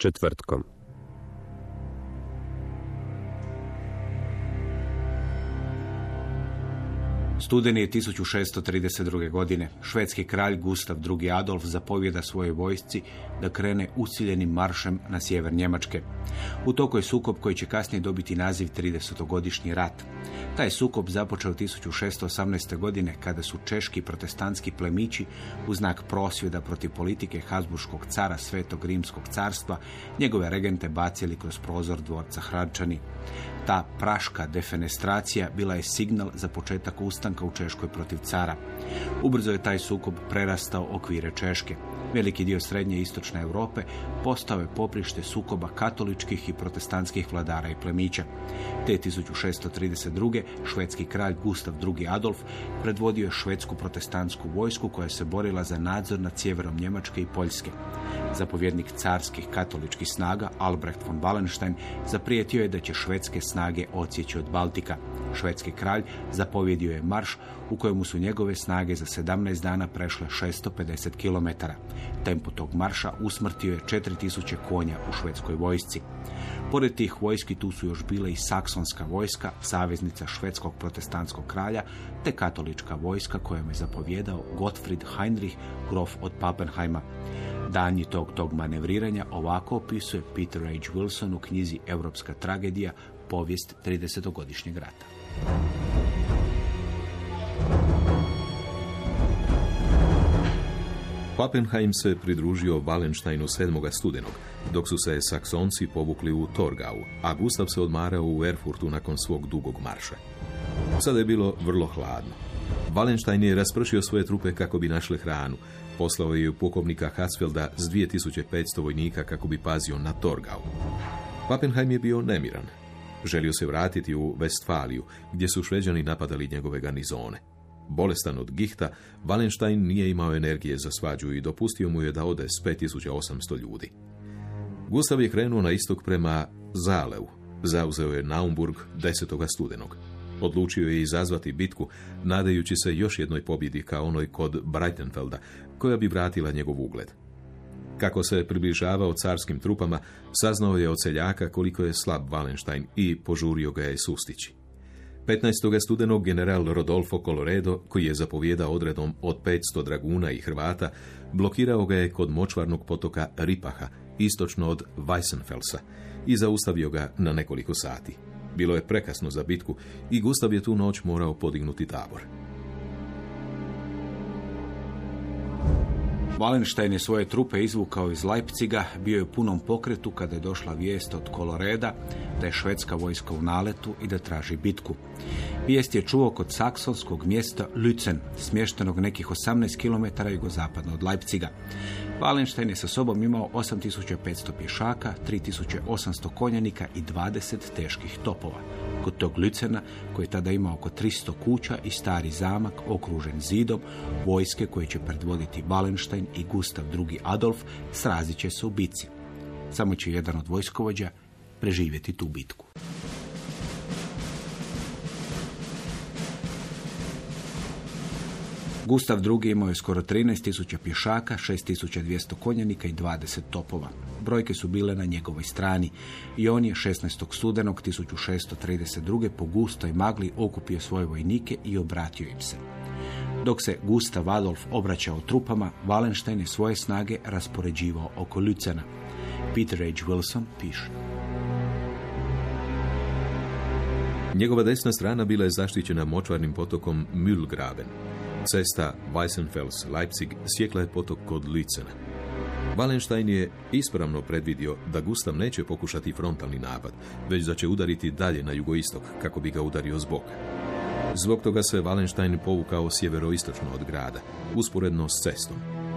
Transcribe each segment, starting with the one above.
Četvrtkom. Studeni je 1632. godine. Švedski kralj Gustav II. Adolf zapovjeda svojoj vojsci da krene uciljenim maršem na sjever Njemačke. U toku je sukob koji će kasnije dobiti naziv 30-godišnji rat. Taj sukob započeo 1618. godine kada su češki protestantski plemići u znak prosvjeda protiv politike Habsburškog cara Svetog Rimskog carstva njegove regente bacili kroz prozor dvorca Hradčani. Ta praška defenestracija bila je signal za početak ustanka u Češkoj protiv cara. Ubrzo je taj sukob prerastao okvire Češke. Veliki dio srednje i istočne Europe postao je poprište sukoba katoličkih i protestantskih vladara i plemića. Te 1632. švedski kralj Gustav II. Adolf predvodio je švedsku protestantsku vojsku koja se borila za nadzor nad sjeverom Njemačke i Poljske. Zapovjednik carskih katoličkih snaga Albrecht von Wallenstein zaprijetio je da će švedske snage odsjeći od Baltika. Švedski kralj zapovjedio je marš u kojemu su njegove snage za 17 dana prešle 650 km. Tempo tog marša usmrtio je 4000 konja u švedskoj vojsci. Pored tih vojski tu su još bile i saksonska vojska, saveznica švedskog protestantskog kralja, te katolička vojska kojom je zapovjedao Gottfried Heinrich, grof od Pappenheima. Danji tog tog manevriranja ovako opisuje Peter H. Wilson u knjizi Europska tragedija, povijest 30-godišnjeg rata. Pappenheim se pridružio Wallensteinu 7. studenog, dok su se Saksonci povukli u Torgau, a Gustav se odmarao u Erfurtu nakon svog dugog marša. Sada je bilo vrlo hladno. Wallenstein je raspršio svoje trupe kako bi našle hranu. Poslao je pukovnika Hatzfelda s 2500 vojnika kako bi pazio na Torgau. Pappenheim je bio nemiran. Želio se vratiti u Westfaliju, gdje su šveđani napadali njegove garnizone. Bolestan od gihta, Wallenstein nije imao energije za svađu i dopustio mu je da ode s 5800 ljudi. Gustav je krenuo na istok prema Zaleu. Zauzeo je Naumburg 10. studenog. Odlučio je izazvati bitku, nadajući se još jednoj pobjedi kao onoj kod Breitenfelda, koja bi vratila njegov ugled. Kako se približavao carskim trupama, saznao je od seljaka koliko je slab Wallenstein i požurio ga je sustići. 15. studenog general Rodolfo Coloredo, koji je zapovjedao odredom od 500 draguna i Hrvata, blokirao ga je kod močvarnog potoka Ripaha, istočno od Weissenfelsa, i zaustavio ga na nekoliko sati. Bilo je prekasno za bitku i Gustav je tu noć morao podignuti tabor. Wallenstein je svoje trupe izvukao iz Leipciga, bio je u punom pokretu kada je došla vijest od Koloreda da je švedska vojska u naletu i da traži bitku. Vijest je čuo kod saksonskog mjesta Lützen, smještenog nekih 18 km jugozapadno od Leipciga. Wallenstein je sa sobom imao 8500 pješaka, 3800 konjanika i 20 teških topova. Kod tog Lützena, koji je tada imao oko 300 kuća i stari zamak okružen zidom, vojske koje će predvoditi Wallenstein i Gustav II. Adolf srazit će se u bici. Samo će jedan od vojskovođa preživjeti tu bitku. Gustav II. imao je skoro 13.000 pješaka, 6.200 konjanika i 20 topova. Brojke su bile na njegovoj strani i on je 16. studenog 1632. po gustoj magli okupio svoje vojnike i obratio im se. Dok se Gustav Adolf obraćao trupama, Wallenstein je svoje snage raspoređivao oko Lützena. Peter H. Wilson piše. Njegova desna strana bila je zaštićena močvarnim potokom Mühlgraben. Cesta Weissenfels-Leipzig sjekla je potok kod Licena. Wallenstein je ispravno predvidio da Gustav neće pokušati frontalni napad, već da će udariti dalje na jugoistok kako bi ga udario zbog. Zbog toga se Wallenstein povukao sjeveroistočno od grada, usporedno s cestom.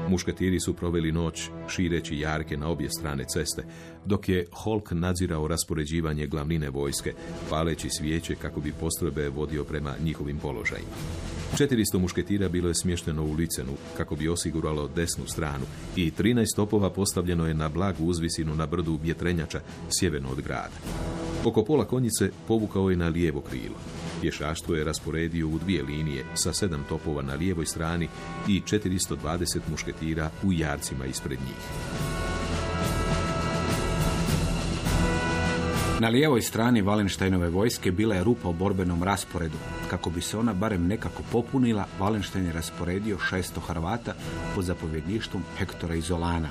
Mušketiri su proveli noć šireći jarke na obje strane ceste, dok je Holk nadzirao raspoređivanje glavnine vojske, paleći svijeće kako bi postrojbe vodio prema njihovim položajima. 400 mušketira bilo je smješteno u Licenu kako bi osiguralo desnu stranu i 13 topova postavljeno je na blagu uzvisinu na brdu vjetrenjača sjeverno od grada. Oko pola konjice povukao je na lijevo krilo. Pješaštvo je rasporedio u dvije linije sa sedam topova na lijevoj strani i 420 mušketira u jarcima ispred njih. Na lijevoj strani Valenštajnove vojske bila je rupa u borbenom rasporedu. Kako bi se ona barem nekako popunila, Valenštajn je rasporedio 600 Hrvata pod zapovjedništvom Hektora Izolana.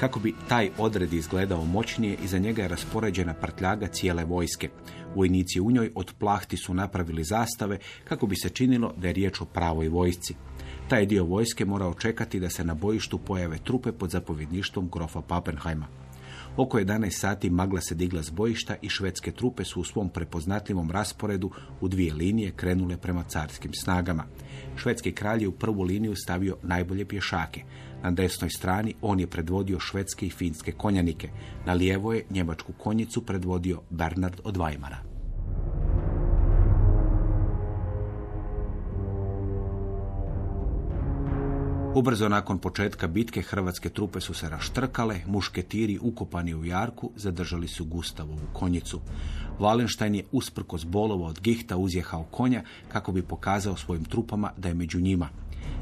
Kako bi taj odred izgledao moćnije, iza njega je raspoređena prtljaga cijele vojske. Vojnici u njoj od plahti su napravili zastave kako bi se činilo da je riječ o pravoj vojsci. Taj dio vojske morao čekati da se na bojištu pojave trupe pod zapovjedništvom grofa Pappenheima. Oko 11 sati magla se digla s bojišta i švedske trupe su u svom prepoznatljivom rasporedu u dvije linije krenule prema carskim snagama. Švedski kralj je u prvu liniju stavio najbolje pješake. Na desnoj strani on je predvodio švedske i finske konjanike. Na lijevoj je njemačku konjicu predvodio Bernard od Weimara. Ubrzo nakon početka bitke hrvatske trupe su se raštrkale, mušketiri ukopani u jarku zadržali su Gustavovu konjicu. Valenštajn je usprkos bolova od gihta uzjehao konja kako bi pokazao svojim trupama da je među njima.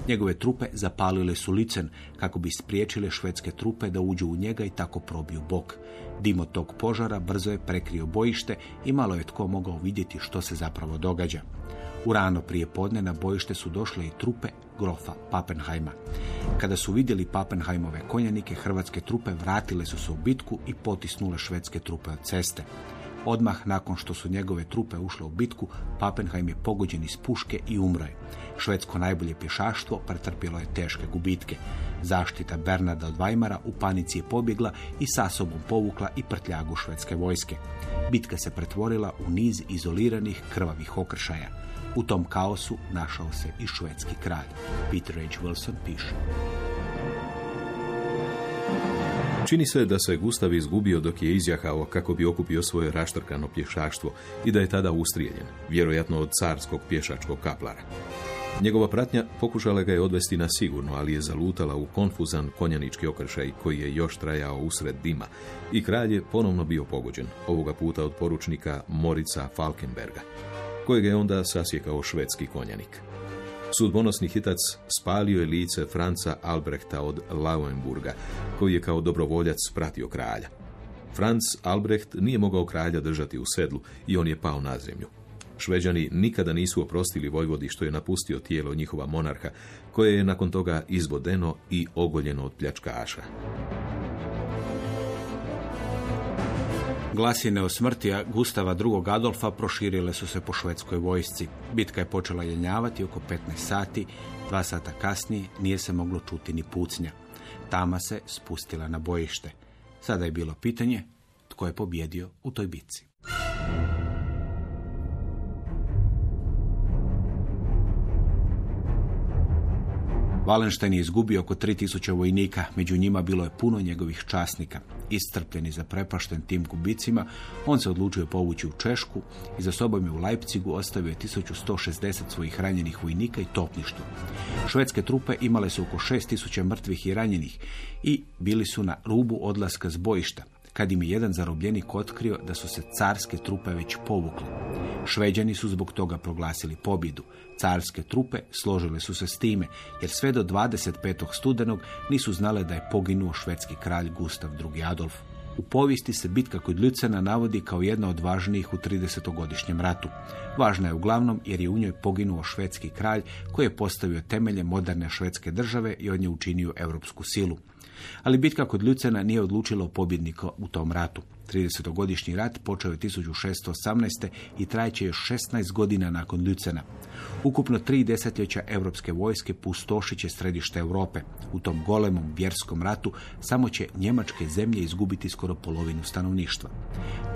Njegove trupe zapalile su licen kako bi spriječile švedske trupe da uđu u njega i tako probiju bok. Dim od tog požara brzo je prekrio bojište i malo je tko mogao vidjeti što se zapravo događa. U rano prije podne na bojište su došle i trupe grofa Pappenheima. Kada su vidjeli Pappenheimove konjanike, hrvatske trupe vratile su se u bitku i potisnule švedske trupe od ceste. Odmah nakon što su njegove trupe ušle u bitku, Pappenheim je pogođen iz puške i umro je. Švedsko najbolje pješaštvo pretrpjelo je teške gubitke. Zaštita Bernarda od Weimara u panici je pobjegla i sa sobom povukla i prtljagu švedske vojske. Bitka se pretvorila u niz izoliranih krvavih okršaja. U tom kaosu našao se i švedski kralj. Peter H. Wilson piše. Čini se da se Gustav izgubio dok je izjahao kako bi okupio svoje raštrkano pješaštvo i da je tada ustrijeljen, vjerojatno od carskog pješačkog kaplara. Njegova pratnja pokušala ga je odvesti na sigurno, ali je zalutala u konfuzan konjanički okršaj koji je još trajao usred dima i kralj je ponovno bio pogođen, ovoga puta od poručnika Morica Falkenberga, kojeg je onda sasjekao švedski konjanik. Sudbonosni hitac spalio je lice Franca Albrehta od Lauenburga, koji je kao dobrovoljac pratio kralja. Franz Albrecht nije mogao kralja držati u sedlu i on je pao na zemlju. Šveđani nikada nisu oprostili Vojvodi što je napustio tijelo njihova monarha, koje je nakon toga izvodeno i ogoljeno od pljačkaša. Glasine o smrti Gustava II. Adolfa proširile su se po švedskoj vojsci. Bitka je počela jenjavati oko 15 sati, dva sata kasnije nije se moglo čuti ni pucnja. Tama se spustila na bojište. Sada je bilo pitanje tko je pobjedio u toj bitci. Valenštajn je izgubio oko 3000 vojnika, među njima bilo je puno njegovih časnika. Iscrpljeni za prepašten tim gubicima, on se odlučio povući u Češku i za sobom je u Leipzigu ostavio 1160 svojih ranjenih vojnika i topništvo. Švedske trupe imale su oko 6000 mrtvih i ranjenih i bili su na rubu odlaska s bojišta kad im je jedan zarobljenik otkrio da su se carske trupe već povukle. Šveđani su zbog toga proglasili pobjedu. Carske trupe složile su se s time, jer sve do 25. studenog nisu znale da je poginuo švedski kralj Gustav II. Adolf. U povijesti se bitka kod Ljucena navodi kao jedna od važnijih u 30-godišnjem ratu. Važna je uglavnom jer je u njoj poginuo švedski kralj koji je postavio temelje moderne švedske države i od nje učinio europsku silu. Ali bitka kod Ljucena nije odlučila o pobjednika u tom ratu. 30-godišnji rat počeo je 1618. i trajeće još 16 godina nakon Ljucena. Ukupno tri desetljeća europske vojske pustošit će središte Europe. U tom golemom vjerskom ratu samo će njemačke zemlje izgubiti skoro polovinu stanovništva.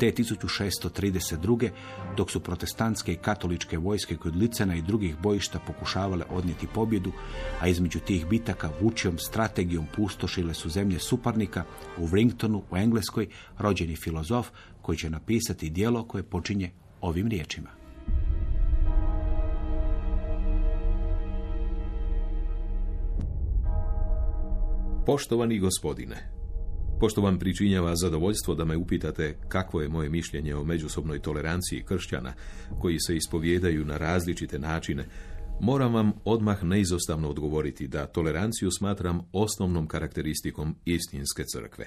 Te 1632. dok su protestantske i katoličke vojske kod Licena i drugih bojišta pokušavale odnijeti pobjedu, a između tih bitaka vučijom strategijom pustošile su zemlje suparnika, u Wringtonu u Engleskoj rođeni filozof koji će napisati dijelo koje počinje ovim riječima. Poštovani gospodine, pošto vam pričinjava zadovoljstvo da me upitate kakvo je moje mišljenje o međusobnoj toleranciji kršćana koji se ispovjedaju na različite načine, moram vam odmah neizostavno odgovoriti da toleranciju smatram osnovnom karakteristikom istinske crkve.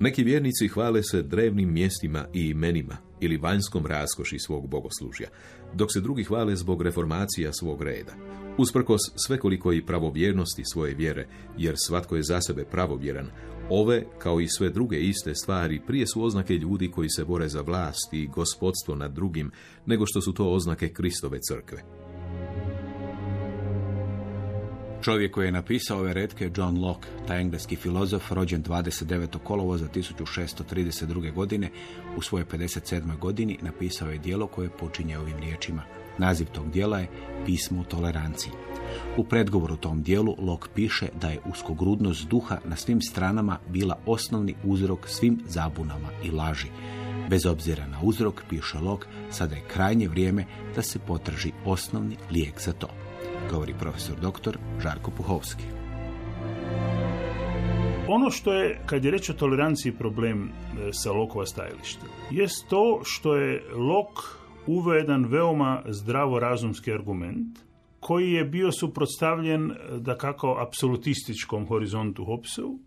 Neki vjernici hvale se drevnim mjestima i imenima ili vanjskom raskoši svog bogoslužja, dok se drugi hvale zbog reformacija svog reda. Usprkos svekoliko i pravovjernosti svoje vjere, jer svatko je za sebe pravovjeran, ove, kao i sve druge iste stvari, prije su oznake ljudi koji se bore za vlast i gospodstvo nad drugim, nego što su to oznake Kristove crkve. Čovjek koji je napisao ove redke je John Locke, taj engleski filozof rođen 29. kolovoza 1632. godine. U svojoj 57. godini napisao je dijelo koje počinje ovim riječima. Naziv tog dijela je Pismo u toleranciji. U predgovoru tom dijelu Locke piše da je uskogrudnost duha na svim stranama bila osnovni uzrok svim zabunama i laži. Bez obzira na uzrok, piše Locke, sada je krajnje vrijeme da se potraži osnovni lijek za to govori profesor dr. Žarko Puhovski. Ono što je, kad je reč o toleranciji problem e, sa Lokova stajališta, jest to što je Lok uveo jedan veoma zdravorazumski argument koji je bio suprotstavljen e, da kako apsolutističkom horizontu Hopsu.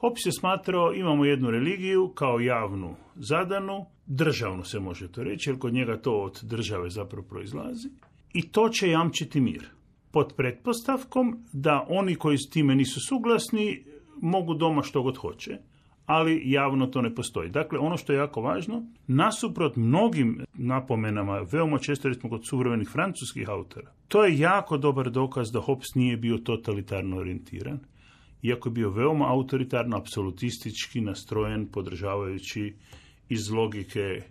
Hobbes je smatrao imamo jednu religiju kao javnu zadanu, državnu se može to reći, jer kod njega to od države zapravo proizlazi, i to će jamčiti mir pod pretpostavkom da oni koji s time nisu suglasni mogu doma što god hoće, ali javno to ne postoji. Dakle, ono što je jako važno, nasuprot mnogim napomenama, veoma često recimo kod suvremenih francuskih autora, to je jako dobar dokaz da Hobbes nije bio totalitarno orijentiran, iako je bio veoma autoritarno, apsolutistički nastrojen, podržavajući iz logike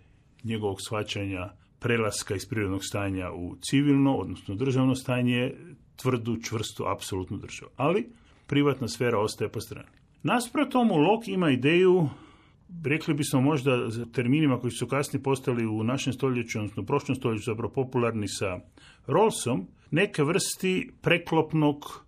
njegovog shvaćanja prelaska iz prirodnog stanja u civilno, odnosno državno stanje, tvrdu, čvrstu, apsolutnu državu. Ali privatna sfera ostaje po strani. Nasprot tomu Lok ima ideju, rekli bismo možda terminima koji su kasnije postali u našem stoljeću, odnosno u prošlom stoljeću zapravo popularni sa Rolsom, neke vrsti preklopnog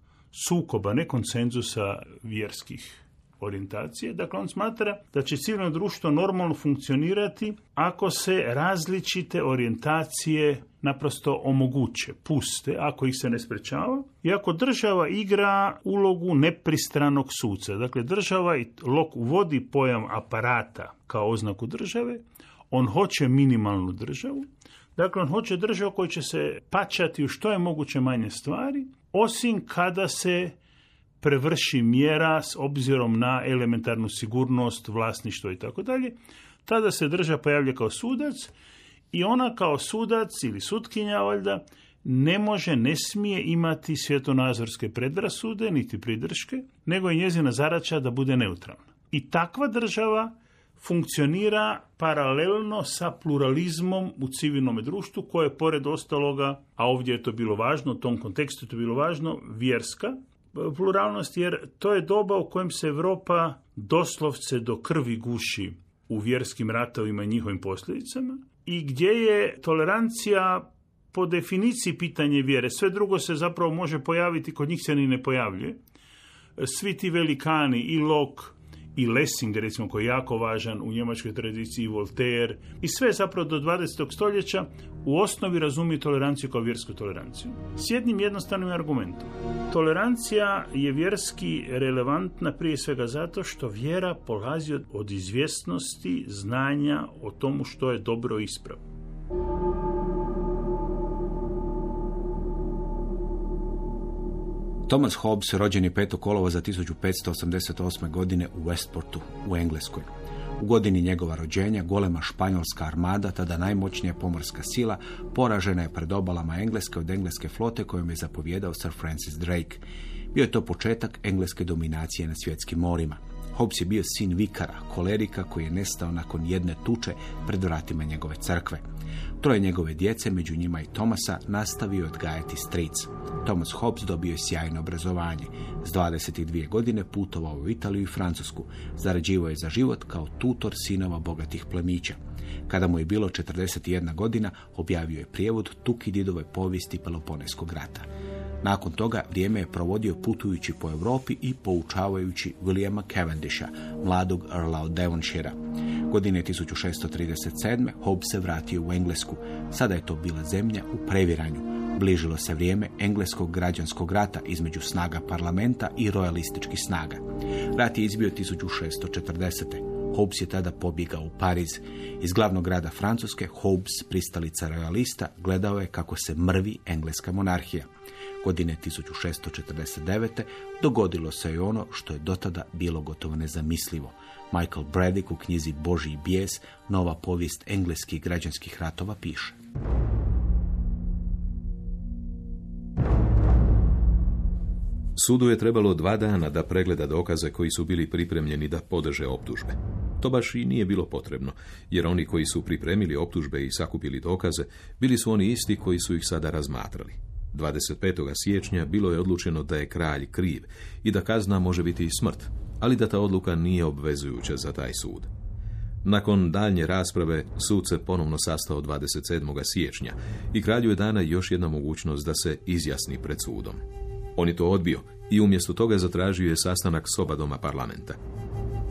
sukoba, ne konsenzusa vjerskih orijentacije. Dakle, on smatra da će civilno društvo normalno funkcionirati ako se različite orijentacije naprosto omoguće, puste, ako ih se ne sprečava, i ako država igra ulogu nepristranog suca. Dakle, država i lok uvodi pojam aparata kao oznaku države, on hoće minimalnu državu, dakle, on hoće državu koja će se pačati u što je moguće manje stvari, osim kada se prevrši mjera s obzirom na elementarnu sigurnost, vlasništvo i tako dalje, tada se država pojavlja kao sudac i ona kao sudac ili sutkinja valjda ne može, ne smije imati svjetonazorske predrasude niti pridrške, nego je njezina zaraća da bude neutralna. I takva država funkcionira paralelno sa pluralizmom u civilnom društvu koje pored ostaloga, a ovdje je to bilo važno, u tom kontekstu je to bilo važno, vjerska, pluralnost jer to je doba u kojem se Europa doslovce do krvi guši u vjerskim ratovima i njihovim posljedicama i gdje je tolerancija po definiciji pitanje vjere. Sve drugo se zapravo može pojaviti, kod njih se ni ne pojavljuje. Svi ti velikani i Lok i Lessing, recimo, koji je jako važan u njemačkoj tradiciji, Voltaire, i sve zapravo do 20. stoljeća u osnovi razumiju toleranciju kao vjersku toleranciju. S jednim jednostavnim argumentom. Tolerancija je vjerski relevantna prije svega zato što vjera polazi od izvjesnosti, znanja o tomu što je dobro i ispravno. Thomas Hobbes rođen je 5. kolova za 1588. godine u Westportu u Engleskoj. U godini njegova rođenja golema španjolska armada, tada najmoćnija pomorska sila, poražena je pred obalama Engleske od engleske flote kojom je zapovjedao Sir Francis Drake. Bio je to početak engleske dominacije na svjetskim morima. Hobbes je bio sin vikara, kolerika koji je nestao nakon jedne tuče pred vratima njegove crkve. Troje njegove djece, među njima i Tomasa, nastavio odgajati stric. Thomas Hobbes dobio je sjajno obrazovanje. S 22 godine putovao u Italiju i Francusku. Zarađivao je za život kao tutor sinova bogatih plemića. Kada mu je bilo 41 godina, objavio je prijevod Tukididove povijesti Peloponeskog rata. Nakon toga vrijeme je provodio putujući po Europi i poučavajući Williama Cavendisha, mladog Earla od Devonshira. Godine 1637. Hobbes se vratio u Englesku. Sada je to bila zemlja u previranju. Bližilo se vrijeme engleskog građanskog rata između snaga parlamenta i royalističkih snaga. Rat je izbio 1640. Hobbes je tada pobjegao u Pariz. Iz glavnog grada Francuske, Hobbes, pristalica royalista, gledao je kako se mrvi engleska monarhija. Godine 1649. dogodilo se i ono što je dotada bilo gotovo nezamislivo. Michael Braddick u knjizi Božji bijes, nova povijest engleskih građanskih ratova piše. Sudu je trebalo dva dana da pregleda dokaze koji su bili pripremljeni da podrže optužbe. To baš i nije bilo potrebno, jer oni koji su pripremili optužbe i sakupili dokaze, bili su oni isti koji su ih sada razmatrali. 25. siječnja bilo je odlučeno da je kralj kriv i da kazna može biti i smrt, ali da ta odluka nije obvezujuća za taj sud. Nakon daljnje rasprave, sud se ponovno sastao 27. siječnja i kralju je dana još jedna mogućnost da se izjasni pred sudom. On je to odbio i umjesto toga zatražio je sastanak s oba doma parlamenta.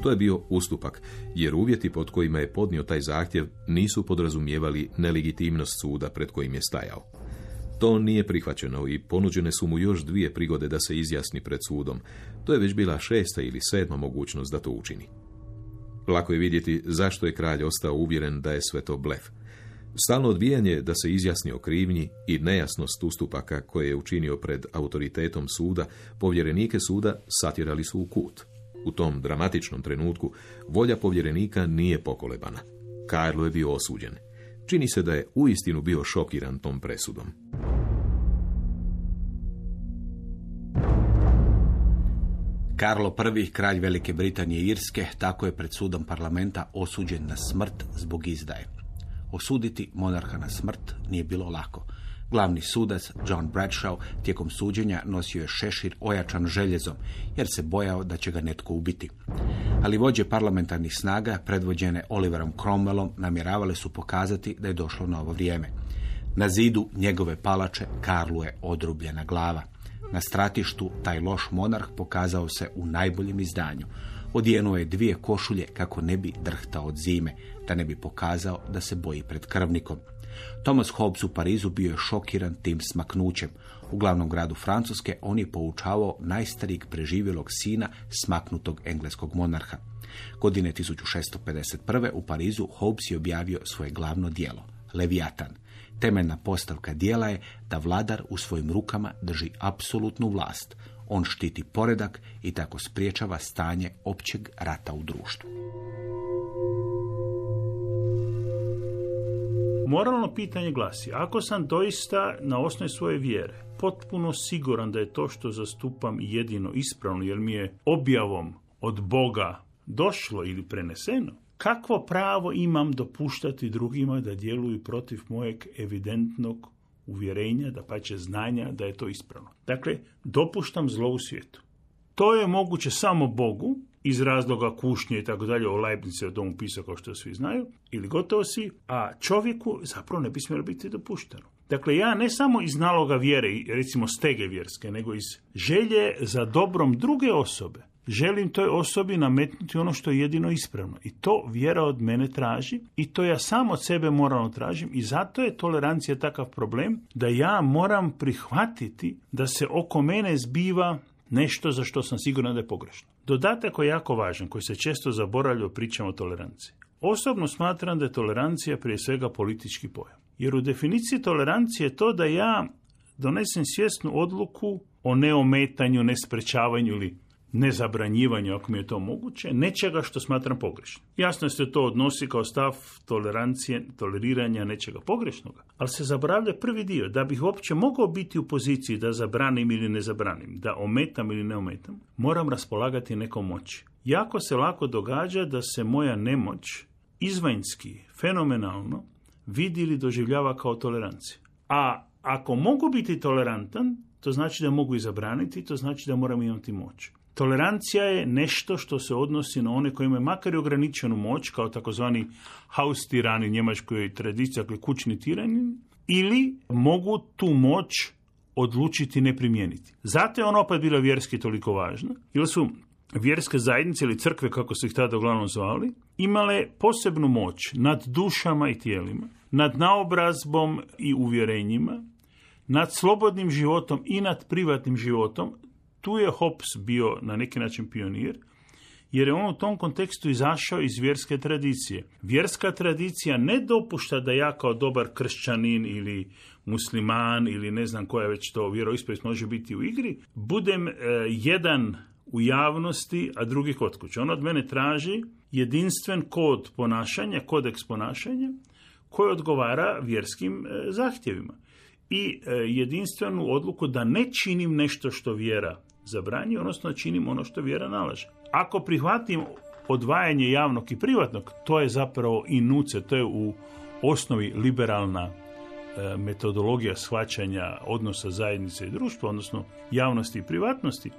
To je bio ustupak, jer uvjeti pod kojima je podnio taj zahtjev nisu podrazumijevali nelegitimnost suda pred kojim je stajao. To nije prihvaćeno i ponuđene su mu još dvije prigode da se izjasni pred sudom. To je već bila šesta ili sedma mogućnost da to učini. Lako je vidjeti zašto je kralj ostao uvjeren da je sve to blef. Stalno odbijanje da se izjasni o krivnji i nejasnost ustupaka koje je učinio pred autoritetom suda, povjerenike suda satjerali su u kut. U tom dramatičnom trenutku volja povjerenika nije pokolebana. Karlo je bio osuđen. Čini se da je uistinu bio šokiran tom presudom. Karlo I, kralj Velike Britanije i Irske, tako je pred sudom parlamenta osuđen na smrt zbog izdaje. Osuditi monarha na smrt nije bilo lako. Glavni sudac John Bradshaw tijekom suđenja nosio je šešir ojačan željezom, jer se bojao da će ga netko ubiti. Ali vođe parlamentarnih snaga, predvođene Oliverom Cromwellom, namjeravale su pokazati da je došlo novo vrijeme. Na zidu njegove palače Karlu je odrubljena glava. Na stratištu taj loš monarh pokazao se u najboljem izdanju. Odijenuo je dvije košulje kako ne bi drhtao od zime, da ne bi pokazao da se boji pred krvnikom. Thomas Hobbes u Parizu bio je šokiran tim smaknućem. U glavnom gradu Francuske on je poučavao najstarijeg preživjelog sina smaknutog engleskog monarha. Godine 1651. u Parizu Hobbes je objavio svoje glavno dijelo, Leviatan. Temeljna postavka dijela je da vladar u svojim rukama drži apsolutnu vlast. On štiti poredak i tako spriječava stanje općeg rata u društvu. Moralno pitanje glasi, ako sam doista na osnovi svoje vjere potpuno siguran da je to što zastupam jedino ispravno, jer mi je objavom od Boga došlo ili preneseno, kakvo pravo imam dopuštati drugima da djeluju protiv mojeg evidentnog uvjerenja, da pače znanja da je to ispravno. Dakle, dopuštam zlo u svijetu. To je moguće samo Bogu, iz razloga kušnje i tako dalje, o Leibnice o tomu pisao kao što svi znaju, ili gotovo svi, a čovjeku zapravo ne bi smjelo biti dopušteno. Dakle, ja ne samo iz naloga vjere, recimo stege vjerske, nego iz želje za dobrom druge osobe, želim toj osobi nametnuti ono što je jedino ispravno. I to vjera od mene traži i to ja sam od sebe moralno tražim i zato je tolerancija takav problem da ja moram prihvatiti da se oko mene zbiva nešto za što sam siguran da je pogrešno. Dodatak koji je jako važan, koji se često zaboravlja o pričama o toleranciji. Osobno smatram da je tolerancija prije svega politički pojam. Jer u definiciji tolerancije je to da ja donesem svjesnu odluku o neometanju, nesprečavanju ili nezabranjivanje, ako mi je to moguće, nečega što smatram pogrešnim. Jasno se to odnosi kao stav tolerancije, toleriranja nečega pogrešnoga, ali se zaboravlja prvi dio. Da bih uopće mogao biti u poziciji da zabranim ili ne zabranim, da ometam ili ne ometam, moram raspolagati nekom moći. Jako se lako događa da se moja nemoć izvanjski, fenomenalno, vidi ili doživljava kao tolerancija. A ako mogu biti tolerantan, to znači da mogu i zabraniti, to znači da moram imati moć. Tolerancija je nešto što se odnosi na one koji imaju makar i ograničenu moć, kao takozvani house tirani, njemačkoj tradiciji, dakle kućni tirani, ili mogu tu moć odlučiti ne primijeniti. Zato je ona opet bila vjerski toliko važna, jer su vjerske zajednice ili crkve, kako se ih tada uglavnom zvali, imale posebnu moć nad dušama i tijelima, nad naobrazbom i uvjerenjima, nad slobodnim životom i nad privatnim životom. Tu je Hobbes bio na neki način pionir, jer je on u tom kontekstu izašao iz vjerske tradicije. Vjerska tradicija ne dopušta da ja kao dobar kršćanin ili musliman ili ne znam koja već to vjeroispovijest može biti u igri, budem e, jedan u javnosti, a drugi kod kuće. On od mene traži jedinstven kod ponašanja, kodeks ponašanja, koji odgovara vjerskim e, zahtjevima. I e, jedinstvenu odluku da ne činim nešto što vjera zabranji, odnosno činim ono što vjera nalaže. Ako prihvatim odvajanje javnog i privatnog, to je zapravo i nuce, to je u osnovi liberalna e, metodologija shvaćanja odnosa zajednice i društva, odnosno javnosti i privatnosti,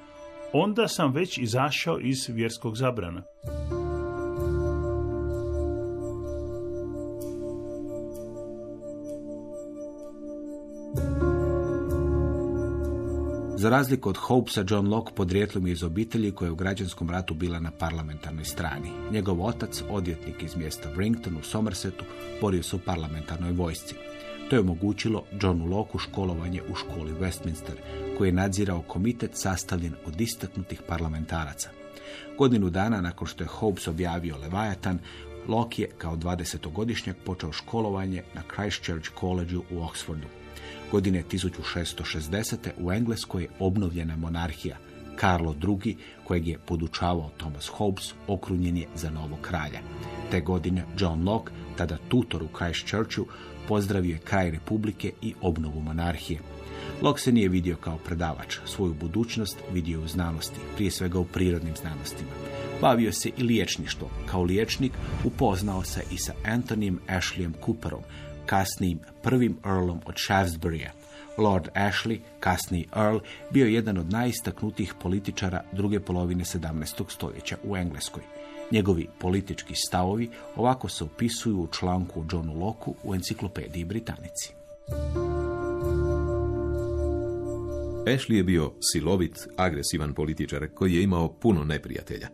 onda sam već izašao iz vjerskog zabrana. Za razliku od Hopesa, John Locke podrijetlom je iz obitelji koja je u građanskom ratu bila na parlamentarnoj strani. Njegov otac, odvjetnik iz mjesta Brington u Somersetu, borio se u parlamentarnoj vojsci. To je omogućilo Johnu Locke školovanje u školi Westminster, koji je nadzirao komitet sastavljen od istaknutih parlamentaraca. Godinu dana nakon što je Hobbes objavio Leviathan, Locke je kao 20-godišnjak počeo školovanje na Christchurch College u Oxfordu. Godine 1660. u Engleskoj je obnovljena monarhija. Karlo II, kojeg je podučavao Thomas Hobbes, okrunjen je za novog kralja. Te godine John Locke, tada tutor u Christchurchu, pozdravio je kraj republike i obnovu monarhije. Locke se nije vidio kao predavač, svoju budućnost vidio u znanosti, prije svega u prirodnim znanostima. Bavio se i liječništvom. Kao liječnik upoznao se i sa Anthonyem Ashleyem Cooperom, kasnijim prvim Earlom od Shaftesburya. Lord Ashley, kasniji Earl, bio je jedan od najistaknutijih političara druge polovine 17. stoljeća u Engleskoj. Njegovi politički stavovi ovako se opisuju u članku Johnu Locku u enciklopediji Britanici. Ashley je bio silovit, agresivan političar koji je imao puno neprijatelja.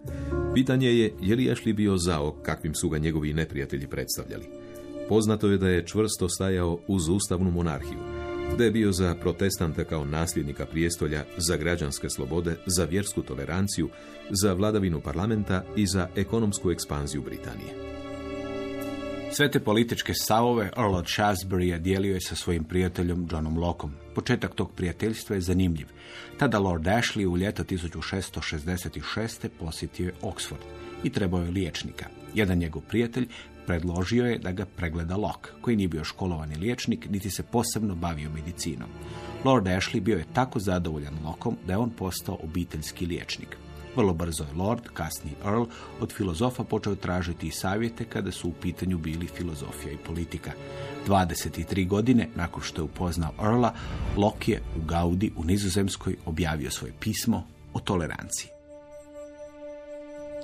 Pitanje je je li Ashley bio zao kakvim su ga njegovi neprijatelji predstavljali. Poznato je da je čvrsto stajao uz ustavnu monarhiju, da je bio za protestanta kao nasljednika prijestolja, za građanske slobode, za vjersku toleranciju, za vladavinu parlamenta i za ekonomsku ekspanziju Britanije. Sve te političke stavove Earl of Shaftesbury dijelio je sa svojim prijateljom Johnom Lockom. Početak tog prijateljstva je zanimljiv. Tada Lord Ashley u ljeto 1666. posjetio je Oxford i trebao je liječnika. Jedan njegov prijatelj predložio je da ga pregleda Locke, koji nije bio školovani liječnik, niti se posebno bavio medicinom. Lord Ashley bio je tako zadovoljan Lockom da je on postao obiteljski liječnik. Vrlo brzo je Lord, kasniji Earl, od filozofa počeo tražiti i savjete kada su u pitanju bili filozofija i politika. 23 godine nakon što je upoznao Earla, Locke je u Gaudi u Nizozemskoj objavio svoje pismo o toleranciji.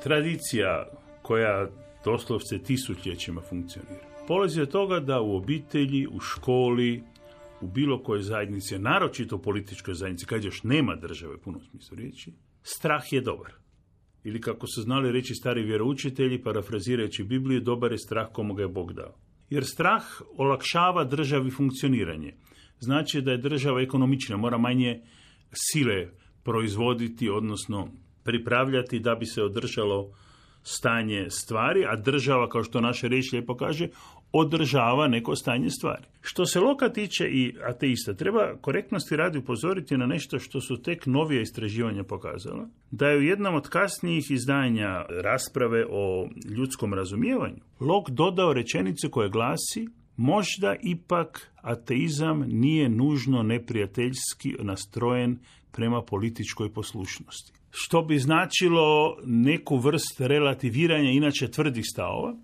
Tradicija koja doslovce tisućljećima funkcionira. Polazi od toga da u obitelji, u školi, u bilo kojoj zajednici, naročito u političkoj zajednici, kad još nema države u punom smislu riječi, strah je dobar. Ili kako su znali reći stari vjeroučitelji, parafrazirajući Bibliju, dobar je strah komu ga je Bog dao. Jer strah olakšava državi funkcioniranje. Znači da je država ekonomična, mora manje sile proizvoditi, odnosno pripravljati da bi se održalo stanje stvari, a država, kao što naše riječ lijepo kaže, održava neko stanje stvari. Što se Loka tiče i ateista, treba korektnosti radi upozoriti na nešto što su tek novija istraživanja pokazala, da je u jednom od kasnijih izdanja rasprave o ljudskom razumijevanju Lok dodao rečenicu koja glasi možda ipak ateizam nije nužno neprijateljski nastrojen prema političkoj poslušnosti. Što bi značilo neku vrst relativiranja inače tvrdih stavova,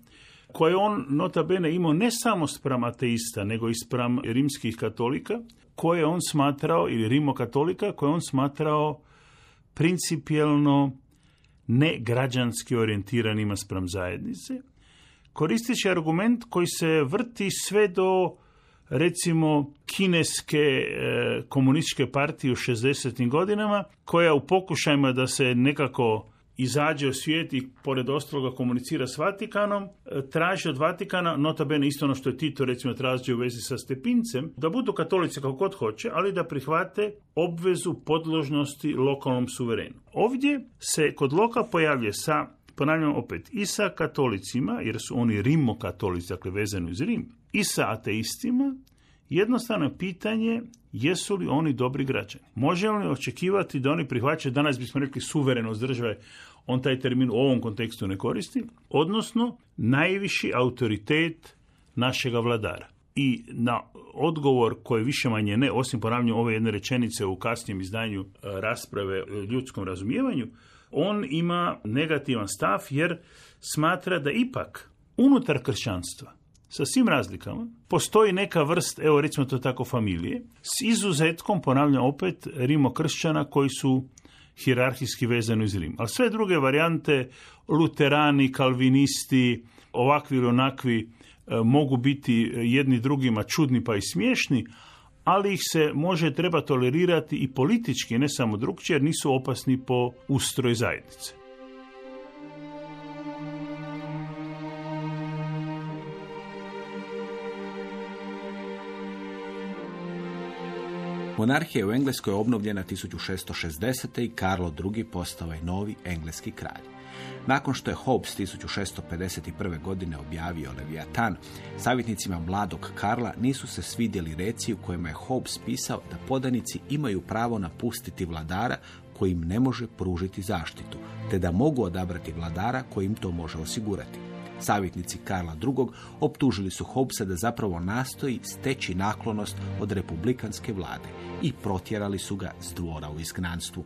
koje on nota bene imao ne samo spram ateista, nego i spram rimskih katolika, koje on smatrao, ili rimokatolika, koje on smatrao principijelno ne građanski orijentiranima spram zajednice, koristeći argument koji se vrti sve do recimo kineske e, komunističke partije u 60. godinama, koja u pokušajima da se nekako izađe u svijet i pored ostaloga komunicira s Vatikanom, e, traži od Vatikana, nota bene isto ono što je Tito recimo tražio u vezi sa Stepincem, da budu katolici kako god hoće, ali da prihvate obvezu podložnosti lokalnom suverenu. Ovdje se kod Loka pojavlja sa ponavljam opet, i sa katolicima, jer su oni rimokatolici, dakle vezani uz Rim, i sa ateistima, jednostavno pitanje jesu li oni dobri građani. Možemo li očekivati da oni prihvaćaju, danas bismo rekli suverenost države, on taj termin u ovom kontekstu ne koristi, odnosno najviši autoritet našega vladara. I na odgovor koji više manje ne, osim ponavljanja ove jedne rečenice u kasnijem izdanju e, rasprave o ljudskom razumijevanju, on ima negativan stav jer smatra da ipak unutar kršćanstva sa svim razlikama, postoji neka vrst, evo recimo to tako, familije, s izuzetkom, ponavljam opet, rimokršćana koji su hirarhijski vezani uz Rim. Ali sve druge varijante, luterani, kalvinisti, ovakvi ili onakvi, e, mogu biti jedni drugima čudni pa i smiješni, ali ih se može treba tolerirati i politički, ne samo drugčije, jer nisu opasni po ustroj zajednice. Monarhija u Engleskoj je obnovljena 1660. i Karlo II. postao je novi engleski kralj. Nakon što je Hobbes 1651. godine objavio Leviatan, savjetnicima mladog Karla nisu se svidjeli reci u kojima je Hobbes pisao da podanici imaju pravo napustiti vladara koji im ne može pružiti zaštitu, te da mogu odabrati vladara koji im to može osigurati. Savjetnici Karla II. optužili su Hobbesa da zapravo nastoji steći naklonost od republikanske vlade i protjerali su ga s dvora u izgnanstvu.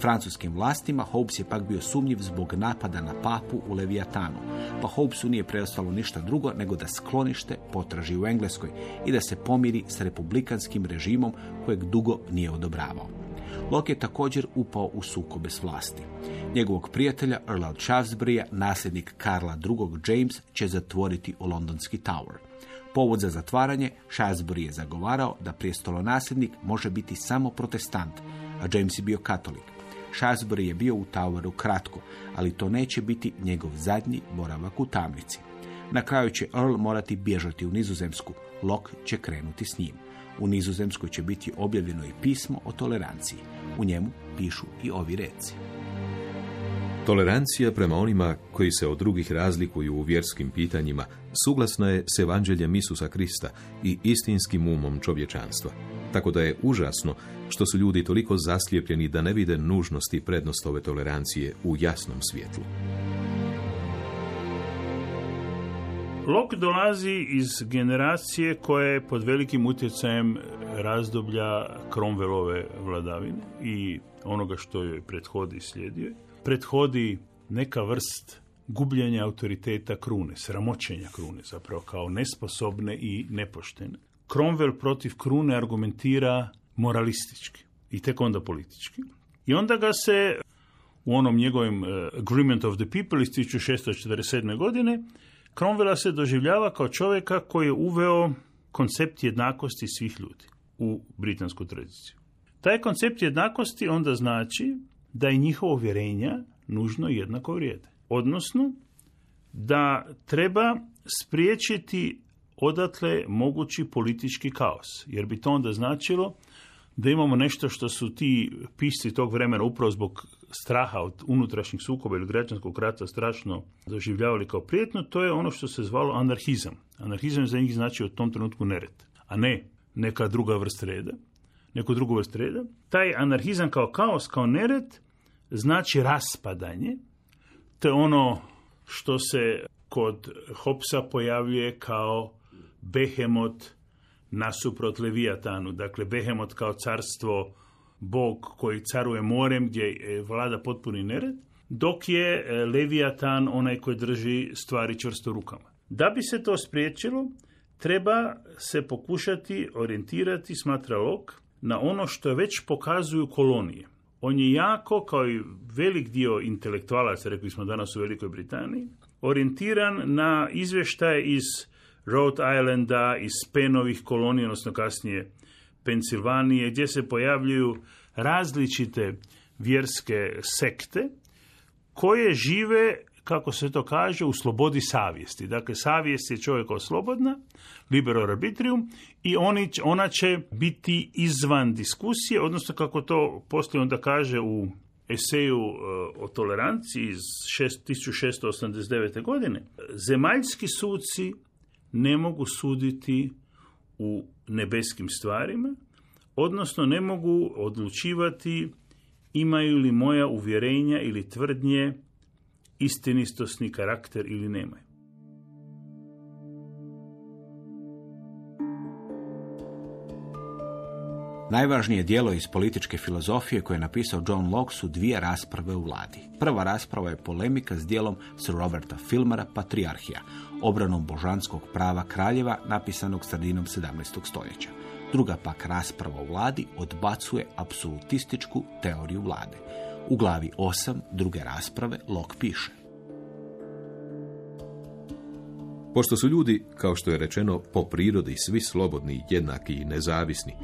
Francuskim vlastima Hobbes je pak bio sumnjiv zbog napada na papu u Leviatanu, pa Hobbesu nije preostalo ništa drugo nego da sklonište potraži u Engleskoj i da se pomiri s republikanskim režimom kojeg dugo nije odobravao. Locke je također upao u sukobe s vlasti. Njegovog prijatelja Earl od Shaftesburya, nasljednik Karla II. James, će zatvoriti u londonski Tower. Povod za zatvaranje Shaftesbury je zagovarao da prijestolonasljednik može biti samo protestant, a James je bio katolik. Shaftesbury je bio u Toweru kratko, ali to neće biti njegov zadnji boravak u tamnici. Na kraju će Earl morati bježati u Nizozemsku, Locke će krenuti s njim. U Nizozemskoj će biti objavljeno i pismo o toleranciji. U njemu pišu i ovi reci. Tolerancija prema onima koji se od drugih razlikuju u vjerskim pitanjima suglasna je s evanđeljem Isusa Krista i istinskim umom čovječanstva. Tako da je užasno što su ljudi toliko zaslijepljeni da ne vide nužnosti prednost ove tolerancije u jasnom svjetlu. Lok dolazi iz generacije koja je pod velikim utjecajem razdoblja Cromwellove vladavine i onoga što joj prethodi i slijedio. Prethodi neka vrst gubljenja autoriteta krune, sramoćenja krune zapravo kao nesposobne i nepoštene. Cromwell protiv krune argumentira moralistički i tek onda politički. I onda ga se u onom njegovim uh, Agreement of the People iz 1647. godine Cromwella se doživljava kao čovjeka koji je uveo koncept jednakosti svih ljudi u britansku tradiciju. Taj koncept jednakosti onda znači da je njihovo vjerenja nužno jednako vrijede. Odnosno, da treba spriječiti odatle mogući politički kaos. Jer bi to onda značilo da imamo nešto što su ti pisci tog vremena upravo zbog straha od unutrašnjih sukoba ili građanskog rata strašno doživljavali kao prijetno, to je ono što se zvalo anarhizam. Anarhizam za njih znači u tom trenutku nered, a ne neka druga vrst reda, neku drugu vrst reda. Taj anarhizam kao kaos, kao nered, znači raspadanje. To je ono što se kod Hopsa pojavljuje kao behemot nasuprot Leviatanu. Dakle, behemot kao carstvo, bog koji caruje morem gdje e, vlada potpuni nered, dok je e, Leviatan onaj koji drži stvari čvrsto rukama. Da bi se to spriječilo, treba se pokušati orijentirati, smatra Lok, na ono što već pokazuju kolonije. On je jako, kao i velik dio intelektualaca, rekli smo danas u Velikoj Britaniji, orijentiran na izvještaje iz Rhode Islanda, iz Penovih kolonija, odnosno kasnije Pensilvanije, gdje se pojavljuju različite vjerske sekte koje žive, kako se to kaže, u slobodi savjesti. Dakle, savjest je čovjeka slobodna, libero arbitrium, i oni, ona će biti izvan diskusije, odnosno kako to postoji onda kaže u eseju e, o toleranciji iz 1689. godine, zemaljski suci ne mogu suditi u nebeskim stvarima, odnosno ne mogu odlučivati imaju li moja uvjerenja ili tvrdnje istinistosni karakter ili nemaju. Najvažnije dijelo iz političke filozofije koje je napisao John Locke su dvije rasprave u vladi. Prva rasprava je polemika s dijelom Sir Roberta Filmara Patriarhija, obranom božanskog prava kraljeva napisanog sredinom 17. stoljeća. Druga pak rasprava u vladi odbacuje apsolutističku teoriju vlade. U glavi 8 druge rasprave Locke piše. Pošto su ljudi, kao što je rečeno, po prirodi svi slobodni, jednaki i nezavisni,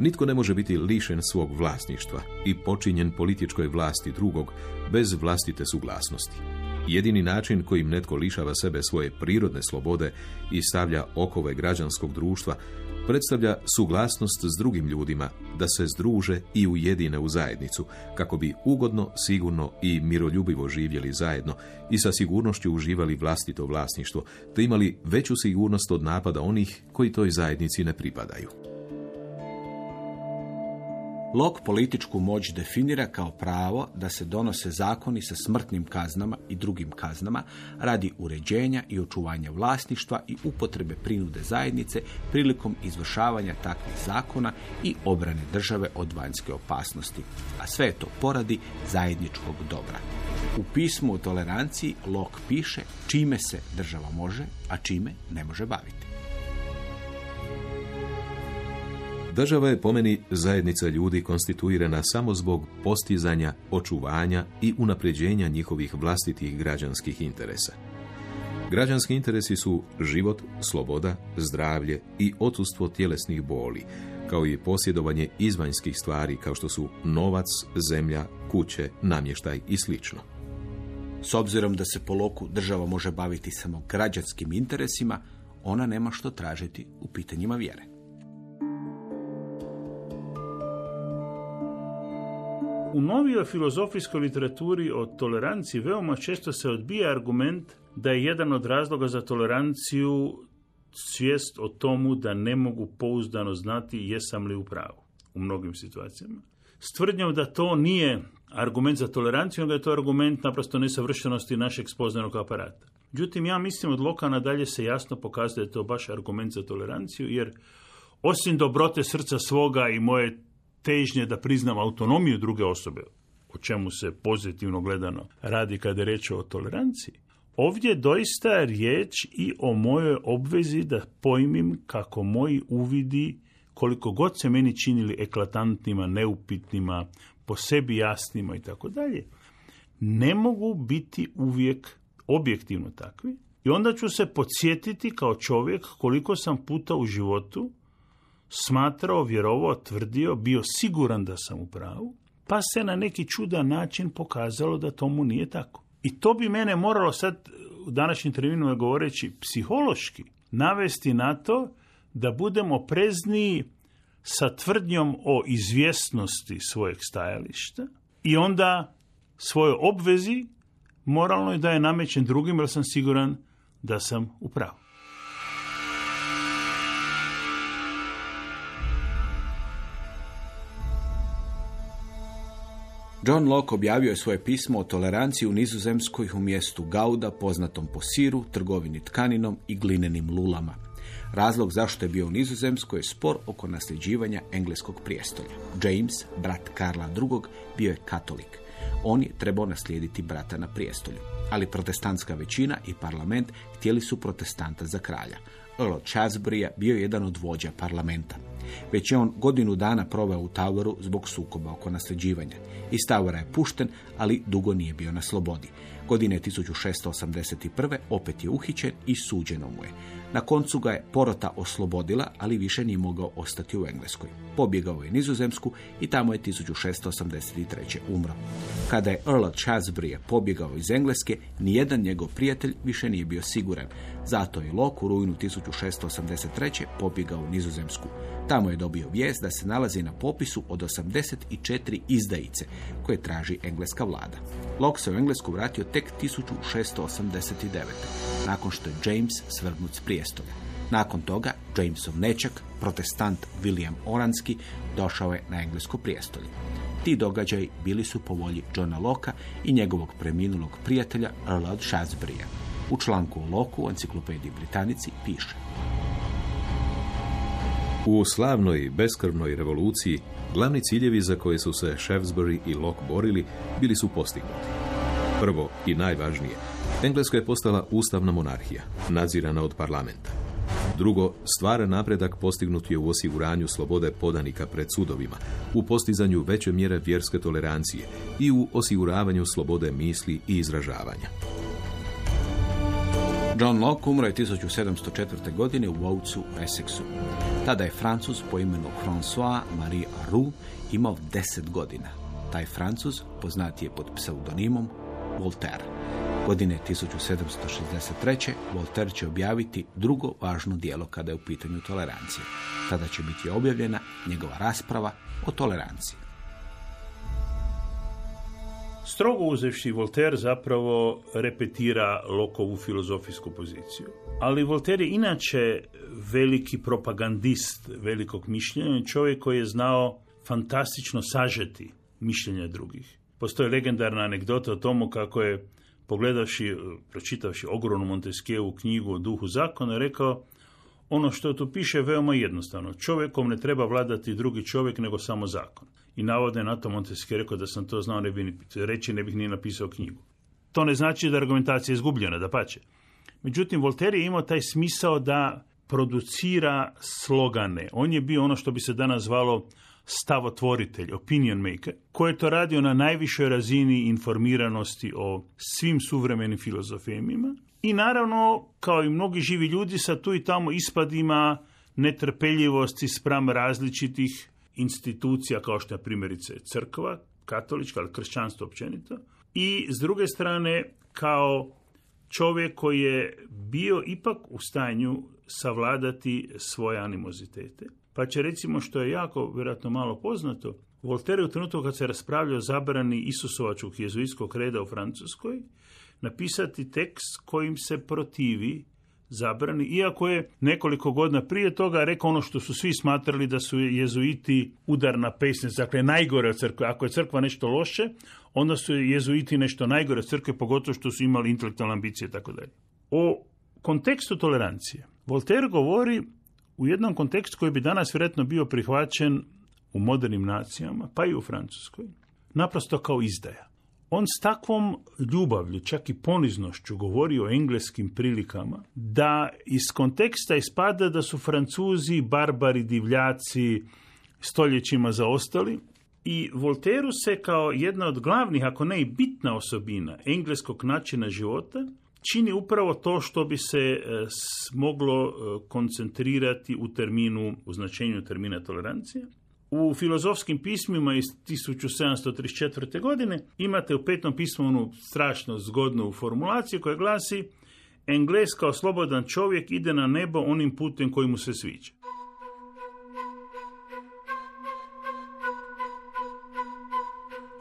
Nitko ne može biti lišen svog vlasništva i počinjen političkoj vlasti drugog bez vlastite suglasnosti. Jedini način kojim netko lišava sebe svoje prirodne slobode i stavlja okove građanskog društva predstavlja suglasnost s drugim ljudima da se združe i ujedine u zajednicu, kako bi ugodno, sigurno i miroljubivo živjeli zajedno i sa sigurnošću uživali vlastito vlasništvo, te imali veću sigurnost od napada onih koji toj zajednici ne pripadaju. Lok političku moć definira kao pravo da se donose zakoni sa smrtnim kaznama i drugim kaznama radi uređenja i očuvanja vlasništva i upotrebe prinude zajednice prilikom izvršavanja takvih zakona i obrane države od vanjske opasnosti, a sve je to poradi zajedničkog dobra. U pismu o toleranciji Lok piše čime se država može, a čime ne može baviti. Država je po meni zajednica ljudi konstituirana samo zbog postizanja, očuvanja i unapređenja njihovih vlastitih građanskih interesa. Građanski interesi su život, sloboda, zdravlje i odsustvo tjelesnih boli, kao i posjedovanje izvanjskih stvari kao što su novac, zemlja, kuće, namještaj i sl. S obzirom da se po loku država može baviti samo građanskim interesima, ona nema što tražiti u pitanjima vjere. U novijoj filozofijskoj literaturi o toleranciji veoma često se odbija argument da je jedan od razloga za toleranciju svijest o tomu da ne mogu pouzdano znati jesam li u pravu u mnogim situacijama. S da to nije argument za toleranciju, nego je to argument naprosto nesavršenosti našeg spoznanog aparata. Međutim, ja mislim od Loka nadalje se jasno pokazuje da je to baš argument za toleranciju, jer osim dobrote srca svoga i moje težnje da priznam autonomiju druge osobe, o čemu se pozitivno gledano radi kada je reč o toleranciji, ovdje doista je riječ i o mojoj obvezi da pojmim kako moji uvidi, koliko god se meni činili eklatantnima, neupitnima, po sebi jasnima i tako dalje, ne mogu biti uvijek objektivno takvi. I onda ću se podsjetiti kao čovjek koliko sam puta u životu smatrao, vjerovao, tvrdio, bio siguran da sam u pravu, pa se na neki čudan način pokazalo da tomu nije tako. I to bi mene moralo sad u današnjim terminima govoreći psihološki navesti na to da budemo oprezniji sa tvrdnjom o izvjesnosti svojeg stajališta i onda svojoj obvezi moralno je da je namećen drugim, jer sam siguran da sam u pravu. John Locke objavio je svoje pismo o toleranciji u Nizozemskoj u mjestu Gauda, poznatom po siru, trgovini tkaninom i glinenim lulama. Razlog zašto je bio u Nizozemskoj je spor oko nasljeđivanja engleskog prijestolja. James, brat Karla II, bio je katolik. On je trebao naslijediti brata na prijestolju. Ali protestantska većina i parlament htjeli su protestanta za kralja. Earl Shaftesbury bio je jedan od vođa parlamenta. Već je on godinu dana proveo u Toweru zbog sukoba oko nasljeđivanja. Iz Towera je pušten, ali dugo nije bio na slobodi. Godine 1681. opet je uhićen i suđeno mu je. Na koncu ga je porota oslobodila, ali više nije mogao ostati u Engleskoj. Pobjegao je Nizozemsku i tamo je 1683. umro. Kada je Earl of Shaftesbury pobjegao iz Engleske, nijedan njegov prijatelj više nije bio siguran. Zato je Locke u rujnu 1683. pobjegao u Nizozemsku. Tamo je dobio vijest da se nalazi na popisu od 84 izdajice koje traži engleska vlada. Locke se u Englesku vratio tek 1689. nakon što je James svrgnut s prijestolja. Nakon toga Jamesov nečak, protestant William Oranski, došao je na englesko prijestolje. Ti događaji bili su po volji Johna Locka i njegovog preminulog prijatelja Earla od. U članku o Locku u enciklopediji Britanici piše U slavnoj beskrvnoj revoluciji glavni ciljevi za koje su se Shaftesbury i Locke borili bili su postignuti. Prvo i najvažnije, Engleska je postala ustavna monarhija, nadzirana od parlamenta. Drugo, stvaran napredak postignut je u osiguranju slobode podanika pred sudovima, u postizanju veće mjere vjerske tolerancije i u osiguravanju slobode misli i izražavanja. John Locke umro je 1704. godine u Woughcu u Essexu. Tada je Francuz po imenu François Marie Aru imao 10 godina. Taj Francuz poznat je pod pseudonimom Voltaire. Godine 1763. Voltaire će objaviti drugo važno dijelo kada je u pitanju tolerancije. Tada će biti objavljena njegova rasprava o toleranciji. Strogo uzevši, Voltaire zapravo repetira Lokovu filozofijsku poziciju. Ali Voltaire je inače veliki propagandist velikog mišljenja, čovjek koji je znao fantastično sažeti mišljenja drugih. Postoji legendarna anegdota o tomu kako je pogledavši, pročitavši ogromnu Montesquieu knjigu o duhu zakona, rekao ono što tu piše je veoma jednostavno. Čovjekom ne treba vladati drugi čovjek, nego samo zakon. I navodno na to Montesquieu rekao da sam to znao, ne bi reći ne bih ni napisao knjigu. To ne znači da je argumentacija izgubljena, da pače. Međutim, Voltaire je imao taj smisao da producira slogane. On je bio ono što bi se danas zvalo stavotvoritelj, opinion maker, koji je to radio na najvišoj razini informiranosti o svim suvremenim filozofijama i naravno, kao i mnogi živi ljudi, sa tu i tamo ispadima netrpeljivosti spram različitih institucija kao što je primjerice crkva, katolička, ali kršćanstvo općenito. I s druge strane, kao čovjek koji je bio ipak u stanju savladati svoje animozitete. Pa će recimo što je jako vjerojatno malo poznato, Voltaire u trenutku kad se raspravlja o zabrani Isusovačkog jezuitskog reda u Francuskoj, napisati tekst kojim se protivi zabrani, iako je nekoliko godina prije toga rekao ono što su svi smatrali da su jezuiti udarna pesnica, dakle najgore od crkve. Ako je crkva nešto loše, onda su jezuiti nešto najgore od crkve, pogotovo što su imali intelektualne ambicije i tako dalje. O kontekstu tolerancije. Voltaire govori u jednom kontekstu koji bi danas vjerojatno bio prihvaćen u modernim nacijama, pa i u Francuskoj, naprosto kao izdaja. On s takvom ljubavlju, čak i poniznošću govori o engleskim prilikama, da iz konteksta ispada da su Francuzi barbari, divljaci, stoljećima zaostali, i Volteru se kao jedna od glavnih, ako ne i bitna osobina engleskog načina života, čini upravo to što bi se e, moglo e, koncentrirati u terminu, u značenju termina tolerancije. U filozofskim pismima iz 1734. godine imate u petom pismu onu strašno zgodnu formulaciju koja glasi Engles kao slobodan čovjek ide na nebo onim putem koji mu se sviđa.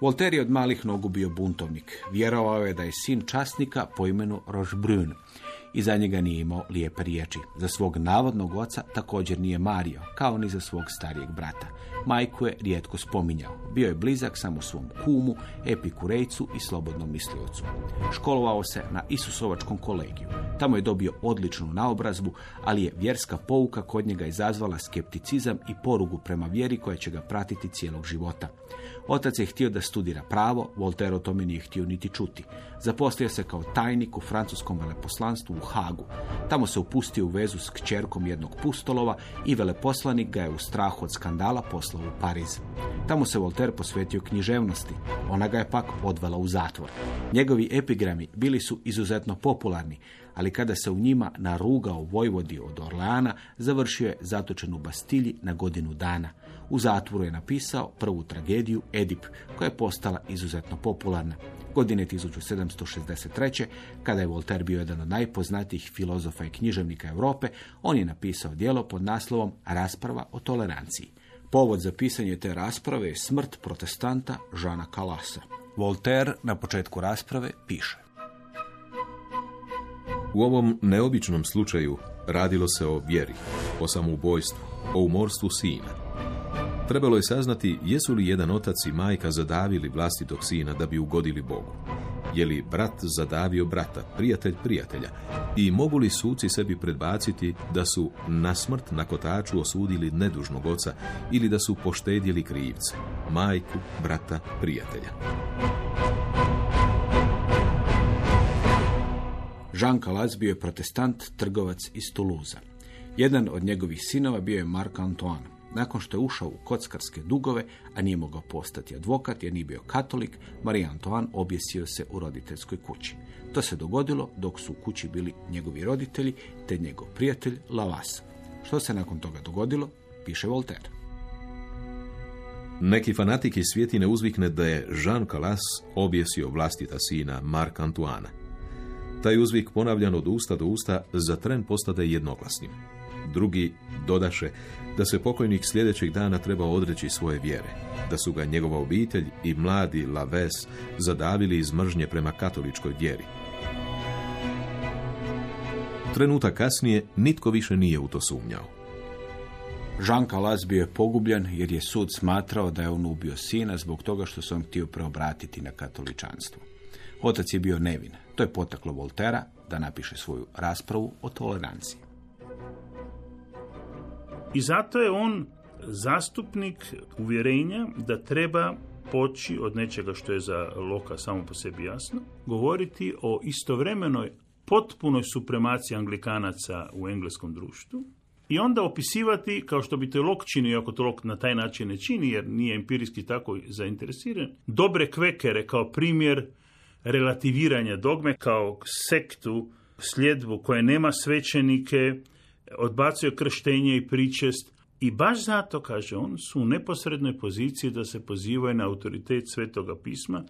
Voltaire je od malih nogu bio buntovnik. Vjerovao je da je sin časnika po imenu Rochebrun i za njega nije imao lijepe riječi. Za svog navodnog oca također nije mario, kao ni za svog starijeg brata. Majku je rijetko spominjao. Bio je blizak samo svom kumu, epikurejcu i slobodnom misliocu. Školovao se na Isusovačkom kolegiju. Tamo je dobio odličnu naobrazbu, ali je vjerska pouka kod njega izazvala skepticizam i porugu prema vjeri koja će ga pratiti cijelog života. Otac je htio da studira pravo, Voltaire o tome nije htio niti čuti. Zaposlio se kao tajnik u francuskom veleposlanstvu u Hagu. Tamo se upustio u vezu s kćerkom jednog pustolova i veleposlanik ga je u strahu od skandala poslao u Pariz. Tamo se Voltaire posvetio književnosti. Ona ga je pak odvela u zatvor. Njegovi epigrami bili su izuzetno popularni, ali kada se u njima narugao Vojvodi od Orleana, završio je zatočen u Bastilji na godinu dana. U zatvoru je napisao prvu tragediju Edip, koja je postala izuzetno popularna. Godine 1763. kada je Voltaire bio jedan od najpoznatijih filozofa i književnika Europe, on je napisao djelo pod naslovom Rasprava o toleranciji. Povod za pisanje te rasprave je smrt protestanta Žana Kalasa. Voltaire na početku rasprave piše. U ovom neobičnom slučaju radilo se o vjeri, o samoubojstvu, o umorstvu sina. Trebalo je saznati jesu li jedan otac i majka zadavili vlastitog sina da bi ugodili Bogu. Je li brat zadavio brata, prijatelj prijatelja i mogu li suci sebi predbaciti da su na smrt na kotaču osudili nedužnog oca ili da su poštedjeli krivce, majku, brata, prijatelja. Jean Calas bio je protestant, trgovac iz Toulouse. Jedan od njegovih sinova bio je Marc Antoine. Nakon što je ušao u kockarske dugove, a nije mogao postati advokat jer nije bio katolik, Marie Antoine objesio se u roditeljskoj kući. To se dogodilo dok su u kući bili njegovi roditelji te njegov prijatelj Lavas. Što se nakon toga dogodilo, piše Voltaire. Neki fanatik iz svjetine uzvikne da je Jean Calas objesio vlastita sina Mark Antoana. Taj uzvik ponavljan od usta do usta za tren postade jednoglasnim. Drugi dodaše da se pokojnik sljedećeg dana treba odreći svoje vjere, da su ga njegova obitelj i mladi Laves zadavili iz mržnje prema katoličkoj vjeri. Trenutak kasnije nitko više nije u to sumnjao. Jean Calas bio je pogubljen jer je sud smatrao da je on ubio sina zbog toga što se on htio preobratiti na katoličanstvo. Otac je bio nevin. To je potaklo Voltera da napiše svoju raspravu o toleranciji. I zato je on zastupnik uvjerenja da treba poći od nečega što je za Loka samo po sebi jasno, govoriti o istovremenoj potpunoj supremaciji anglikanaca u engleskom društvu i onda opisivati, kao što bi to Lok činio, ako to Lok na taj način ne čini, jer nije empirijski tako zainteresiran, dobre kvekere kao primjer relativiranja dogme, kao sektu, sljedbu koje nema svećenike, odbacio krštenje i pričest i baš zato, kaže on, su u neposrednoj poziciji da se pozivaju na autoritet svetoga pisma,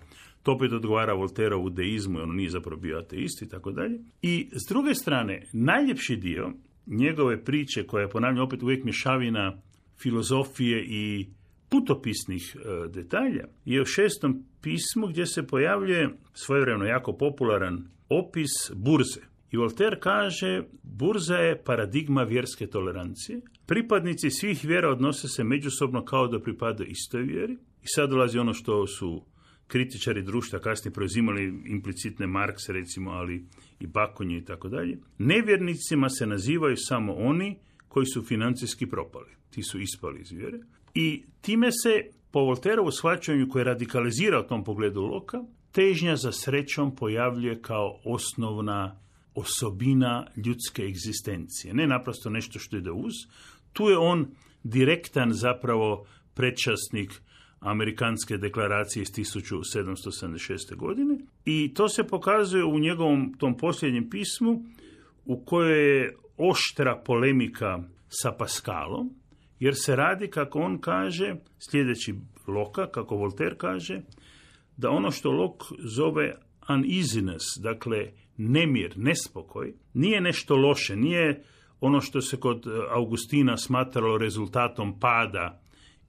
to opet odgovara Volterovu deizmu, on nije zapravo bio ateist i tako dalje. I s druge strane, najljepši dio njegove priče, koja je ponavljam opet uvijek mješavina filozofije i putopisnih e, detalja, je u šestom pismu gdje se pojavljuje svojevremeno jako popularan opis burze. I Voltaire kaže, burza je paradigma vjerske tolerancije. Pripadnici svih vjera odnose se međusobno kao da pripadaju istoj vjeri. I sad dolazi ono što su kritičari društva kasnije preuzimali implicitne Marks, recimo, ali i Bakonje i tako dalje. Nevjernicima se nazivaju samo oni koji su financijski propali. Ti su ispali iz vjere. I time se po Volterovu shvaćanju koje radikalizira u tom pogledu Loka, težnja za srećom pojavljuje kao osnovna osobina ljudske egzistencije. Ne naprosto nešto što ide uz. Tu je on direktan zapravo predčasnik amerikanske deklaracije iz 1776. godine i to se pokazuje u njegovom tom posljednjem pismu u kojoj je oštra polemika sa Pascalom, jer se radi, kako on kaže, sljedeći Loka, kako Voltaire kaže, da ono što Lok zove uneasiness, dakle nemir, nespokoj, nije nešto loše, nije ono što se kod e, Augustina smatralo rezultatom pada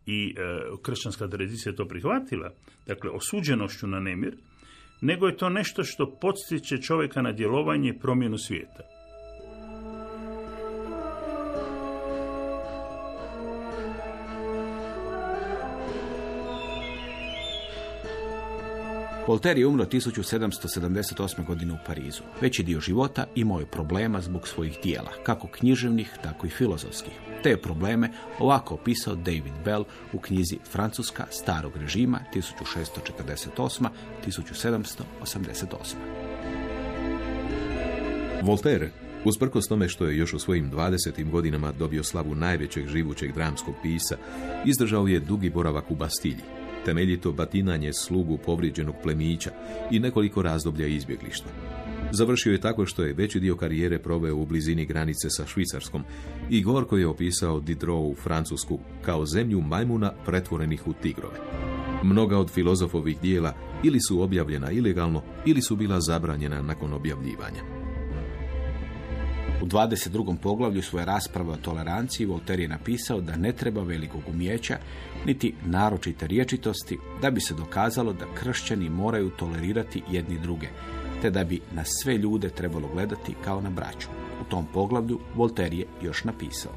i e, kršćanska tradicija to prihvatila, dakle osuđenošću na nemir, nego je to nešto što podstiče čovjeka na djelovanje i promjenu svijeta. Voltaire je umro 1778. godine u Parizu. Veći dio života imao je problema zbog svojih dijela, kako književnih, tako i filozofskih. Te probleme ovako opisao David Bell u knjizi Francuska starog režima 1648-1788. Voltaire, usprkos tome što je još u svojim 20. godinama dobio slavu najvećeg živućeg dramskog pisa, izdržao je dugi boravak u Bastilji, temeljito batinanje slugu povrijeđenog plemića i nekoliko razdoblja izbjeglištva. Završio je tako što je veći dio karijere proveo u blizini granice sa Švicarskom i gorko je opisao Diderot u Francusku kao zemlju majmuna pretvorenih u tigrove. Mnoga od filozofovih dijela ili su objavljena ilegalno ili su bila zabranjena nakon objavljivanja. U 22. poglavlju svoje rasprave o toleranciji Voltaire je napisao da ne treba velikog umjeća niti naročite riječitosti da bi se dokazalo da kršćani moraju tolerirati jedni druge, te da bi na sve ljude trebalo gledati kao na braću. U tom poglavlju Voltaire je još napisao.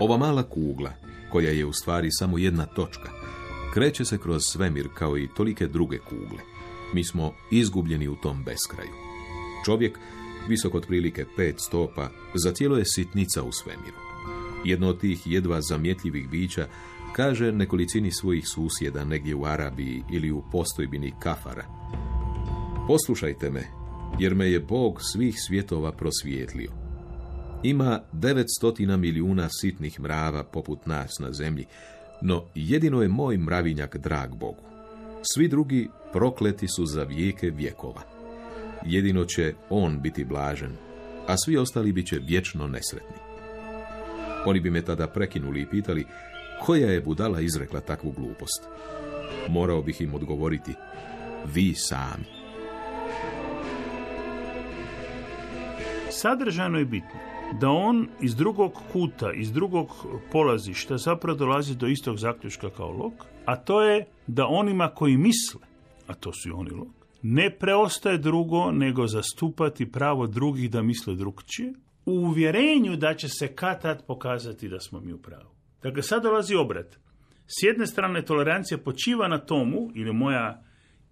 Ova mala kugla, koja je u stvari samo jedna točka, kreće se kroz svemir kao i tolike druge kugle. Mi smo izgubljeni u tom beskraju. Čovjek, visok otprilike pet stopa, zacijelo je sitnica u svemiru. Jedno od tih jedva zamjetljivih bića kaže nekolicini svojih susjeda negdje u Arabiji ili u postojbini Kafara. Poslušajte me, jer me je Bog svih svjetova prosvijetlio. Ima 900 milijuna sitnih mrava poput nas na zemlji, no jedino je moj mravinjak drag Bogu. Svi drugi prokleti su za vijeke vjekova. Jedino će on biti blažen, a svi ostali bit će vječno nesretni. Oni bi me tada prekinuli i pitali koja je budala izrekla takvu glupost. Morao bih im odgovoriti, vi sami. Sadržajno je bitno da on iz drugog kuta, iz drugog polazišta zapravo dolazi do istog zaključka kao Lok, a to je da onima koji misle, a to su i oni Lok, ne preostaje drugo nego zastupati pravo drugih da misle drugčije, u uvjerenju da će se kad tad pokazati da smo mi u pravu. Dakle, sad dolazi obrat. S jedne strane, tolerancija počiva na tomu, ili moja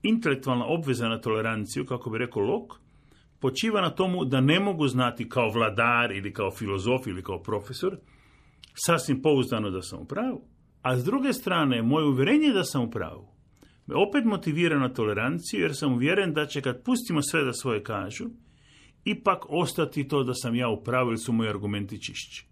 intelektualna obveza na toleranciju, kako bi rekao Lok, počiva na tomu da ne mogu znati kao vladar ili kao filozof ili kao profesor sasvim pouzdano da sam u pravu. A s druge strane, moje uvjerenje da sam u pravu me opet motivira na toleranciju jer sam uvjeren da će kad pustimo sve da svoje kažu, ipak ostati to da sam ja u pravu su moji argumenti čišći.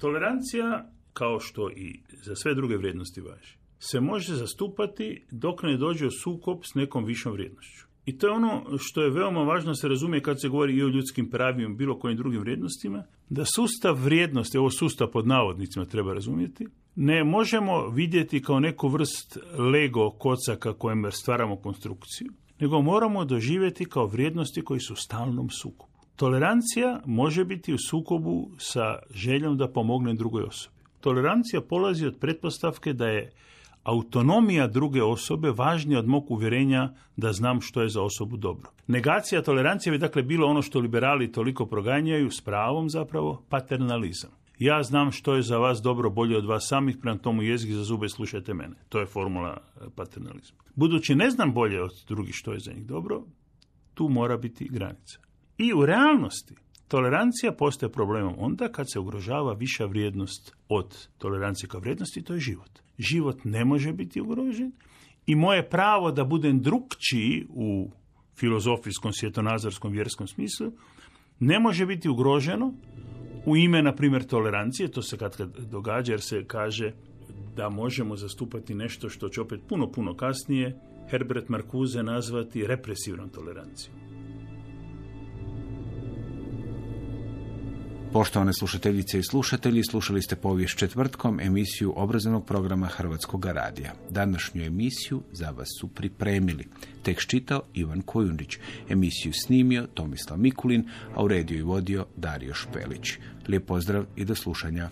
Tolerancija, kao što i za sve druge vrijednosti važi, se može zastupati dok ne dođe u sukob s nekom višom vrijednošću. I to je ono što je veoma važno se razumije kad se govori i o ljudskim pravima, bilo kojim drugim vrijednostima, da sustav vrijednosti, ovo sustav pod navodnicima treba razumjeti, ne možemo vidjeti kao neku vrst Lego kocaka kojem stvaramo konstrukciju, nego moramo doživjeti kao vrijednosti koji su u stalnom sukobu. Tolerancija može biti u sukobu sa željom da pomogne drugoj osobi. Tolerancija polazi od pretpostavke da je autonomija druge osobe važnija od mog uvjerenja da znam što je za osobu dobro. Negacija tolerancije bi dakle bilo ono što liberali toliko proganjaju s pravom zapravo paternalizam. Ja znam što je za vas dobro bolje od vas samih, prema tomu jezik za zube slušajte mene. To je formula e, paternalizma. Budući ne znam bolje od drugih što je za njih dobro, tu mora biti granica. I u realnosti tolerancija postaje problemom onda kad se ugrožava viša vrijednost od tolerancije kao vrijednosti, to je život. Život ne može biti ugrožen i moje pravo da budem drukčiji u filozofijskom, svjetonazorskom, vjerskom smislu ne može biti ugroženo u ime, na primjer, tolerancije, to se kad, kad događa jer se kaže da možemo zastupati nešto što će opet puno, puno kasnije Herbert Marcuse nazvati represivnom tolerancijom. Poštovane slušateljice i slušatelji, slušali ste povijest četvrtkom emisiju obrazovnog programa Hrvatskog radija. Današnju emisiju za vas su pripremili. Tekst čitao Ivan Kojundić, emisiju snimio Tomislav Mikulin, a u rediju i vodio Dario Špelić. Lijep pozdrav i do slušanja.